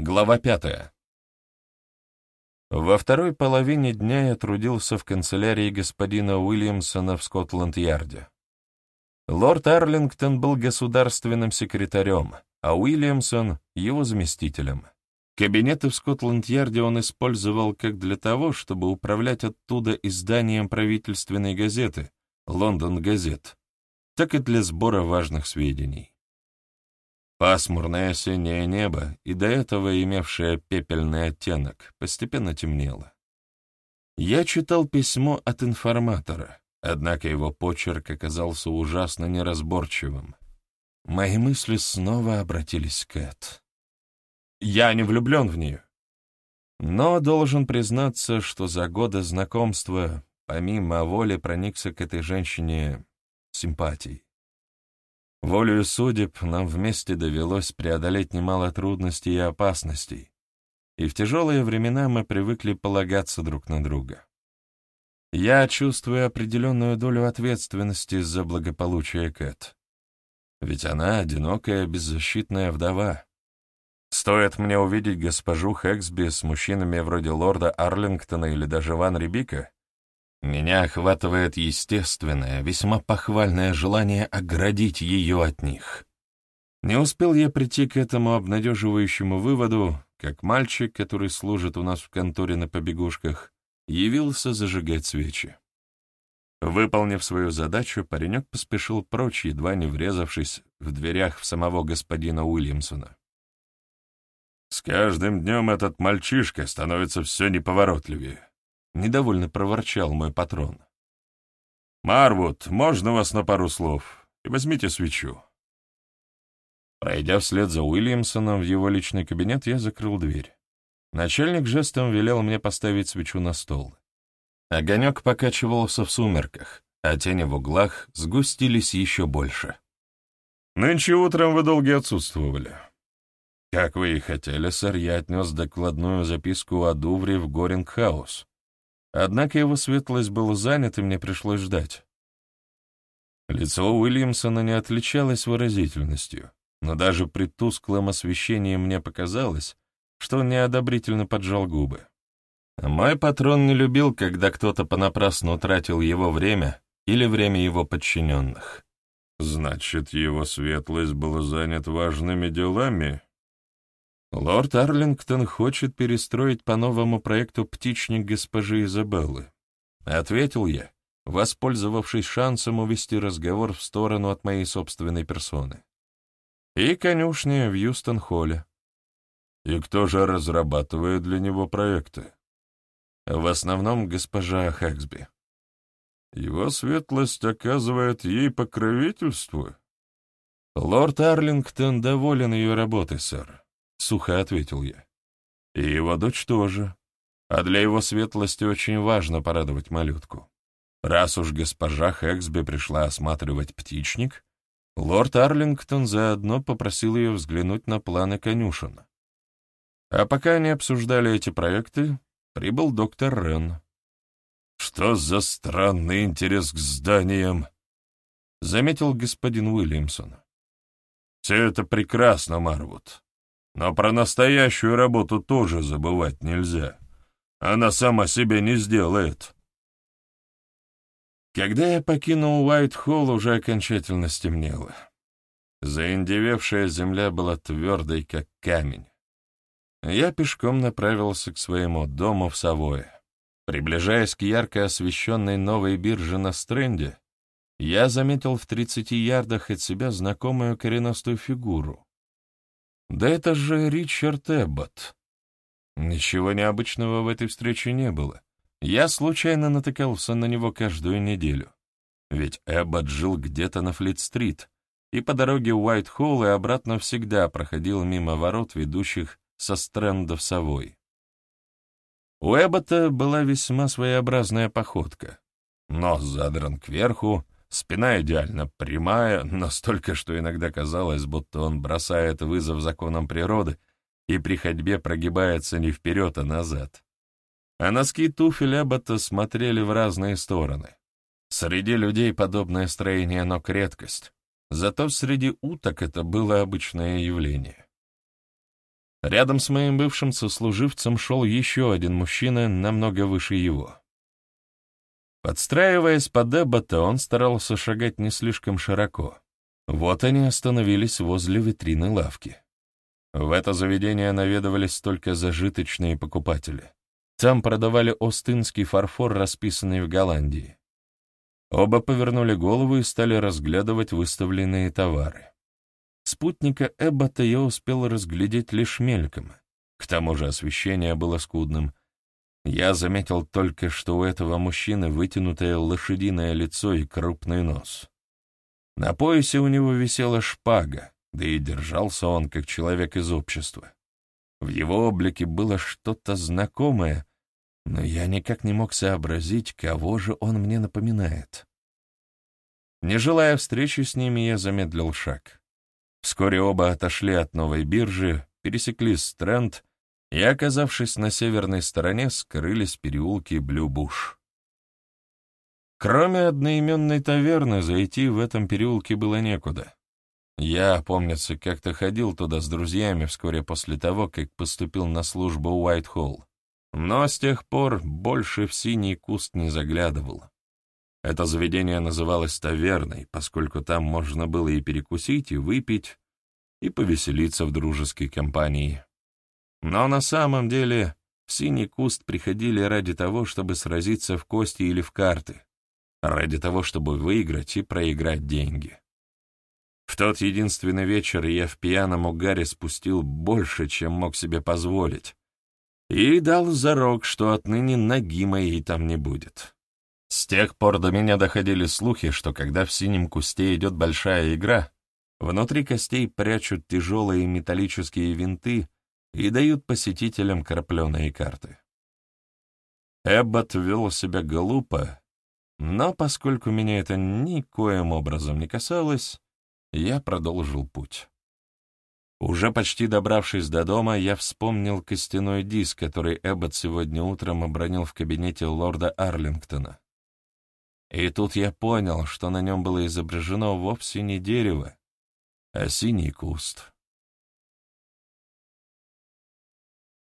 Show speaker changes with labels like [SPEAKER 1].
[SPEAKER 1] Глава пятая. Во второй половине дня я трудился в канцелярии господина Уильямсона в Скотланд-Ярде. Лорд Арлингтон был государственным секретарем, а Уильямсон — его заместителем. Кабинеты в Скотланд-Ярде он использовал как для того, чтобы управлять оттуда изданием правительственной газеты «Лондон Газет», так и для сбора важных сведений. Пасмурное осеннее небо, и до этого имевшее пепельный оттенок, постепенно темнело. Я читал письмо от информатора, однако его почерк оказался ужасно неразборчивым. Мои мысли снова обратились к Кэт. Я не влюблен в нее. Но должен признаться, что за годы знакомства, помимо воли, проникся к этой женщине симпатией. Волею судеб нам вместе довелось преодолеть немало трудностей и опасностей, и в тяжелые времена мы привыкли полагаться друг на друга. Я чувствую определенную долю ответственности за благополучие Кэт. Ведь она одинокая, беззащитная вдова. Стоит мне увидеть госпожу Хэксби с мужчинами вроде лорда Арлингтона или даже Ван Рибика, меня охватывает естественное, весьма похвальное желание оградить ее от них. Не успел я прийти к этому обнадеживающему выводу, как мальчик, который служит у нас в конторе на побегушках, явился зажигать свечи. Выполнив свою задачу, паренек поспешил прочь, едва не врезавшись в дверях в самого господина Уильямсона. «С каждым днем этот мальчишка становится все неповоротливее», — недовольно проворчал мой патрон. «Марвуд, можно вас на пару слов? И возьмите свечу». Пройдя вслед за Уильямсоном в его личный кабинет, я закрыл дверь. Начальник жестом велел мне поставить свечу на стол. Огонек покачивался в сумерках, а тени в углах сгустились еще больше. «Нынче утром вы долго отсутствовали», «Как вы и хотели, сэр, я отнес докладную записку о Дувре в Горингхаус. Однако его светлость был занят, и мне пришлось ждать. Лицо Уильямсона не отличалось выразительностью, но даже при тусклом освещении мне показалось, что он неодобрительно поджал губы. Мой патрон не любил, когда кто-то понапрасну тратил его время или время его подчиненных. «Значит, его светлость был занят важными делами?» Лорд Арлингтон хочет перестроить по новому проекту птичник госпожи Изабеллы. Ответил я, воспользовавшись шансом увести разговор в сторону от моей собственной персоны. И конюшня в Юстон-Холле. И кто же разрабатывает для него проекты? В основном госпожа Хэксби. Его светлость оказывает ей покровительство? Лорд Арлингтон доволен ее работой, сэр. — сухо ответил я. «И его дочь тоже. А для его светлости очень важно порадовать малютку. Раз уж госпожа Хэксби пришла осматривать птичник, лорд Арлингтон заодно попросил ее взглянуть на планы конюшен. А пока они обсуждали эти проекты, прибыл доктор Рен. «Что за странный интерес к зданиям?» — заметил господин Уильямсон. «Все это прекрасно, Марвуд. Но про настоящую работу тоже забывать нельзя. Она сама себе не сделает. Когда я покинул Уайт-Холл, уже окончательно стемнело. Заиндевевшая земля была твердой, как камень. Я пешком направился к своему дому в Савое. Приближаясь к ярко освещенной новой бирже на стренде, я заметил в тридцати ярдах от себя знакомую коренастую фигуру. Да это же Ричард Эббот. Ничего необычного в этой встрече не было. Я случайно натыкался на него каждую неделю. Ведь Эббот жил где-то на Флит-стрит, и по дороге Уайт-Холл и обратно всегда проходил мимо ворот, ведущих со стрэнда в Совой. У Эббота была весьма своеобразная походка. Нос задран кверху, Спина идеально прямая, настолько, что иногда казалось, будто он бросает вызов законам природы и при ходьбе прогибается не вперед, а назад. А носки туфель Эббота смотрели в разные стороны. Среди людей подобное строение ног — редкость, зато среди уток это было обычное явление. Рядом с моим бывшим сослуживцем шел еще один мужчина, намного выше его. Подстраиваясь под Эббота, он старался шагать не слишком широко. Вот они остановились возле витрины лавки. В это заведение наведывались только зажиточные покупатели. Там продавали остынский фарфор, расписанный в Голландии. Оба повернули голову и стали разглядывать выставленные товары. Спутника Эббота я успел разглядеть лишь мельком. К тому же освещение было скудным. Я заметил только, что у этого мужчины вытянутое лошадиное лицо и крупный нос. На поясе у него висела шпага, да и держался он как человек из общества. В его облике было что-то знакомое, но я никак не мог сообразить, кого же он мне напоминает. Не желая встречи с ними, я замедлил шаг. Вскоре оба отошли от новой биржи, пересекли Стрэнд и, оказавшись на северной стороне, скрылись в переулке Блюбуш. Кроме одноименной таверны, зайти в этом переулке было некуда. Я, помнится, как-то ходил туда с друзьями вскоре после того, как поступил на службу Уайт-Холл. Но с тех пор больше в синий куст не заглядывал. Это заведение называлось таверной, поскольку там можно было и перекусить, и выпить, и повеселиться в дружеской компании. Но на самом деле в синий куст приходили ради того, чтобы сразиться в кости или в карты, ради того, чтобы выиграть и проиграть деньги. В тот единственный вечер я в пьяном угаре спустил больше, чем мог себе позволить, и дал зарок, что отныне ноги моей там не будет. С тех пор до меня доходили слухи, что когда в синем кусте идет большая игра, внутри костей прячут тяжелые металлические винты и дают посетителям крапленые карты. Эббот вел себя глупо, но поскольку меня это никоим образом не касалось, я продолжил путь. Уже почти добравшись до дома, я вспомнил костяной диск, который Эббот сегодня утром обронил в кабинете лорда Арлингтона. И тут я понял, что на нем было изображено вовсе не дерево, а синий куст.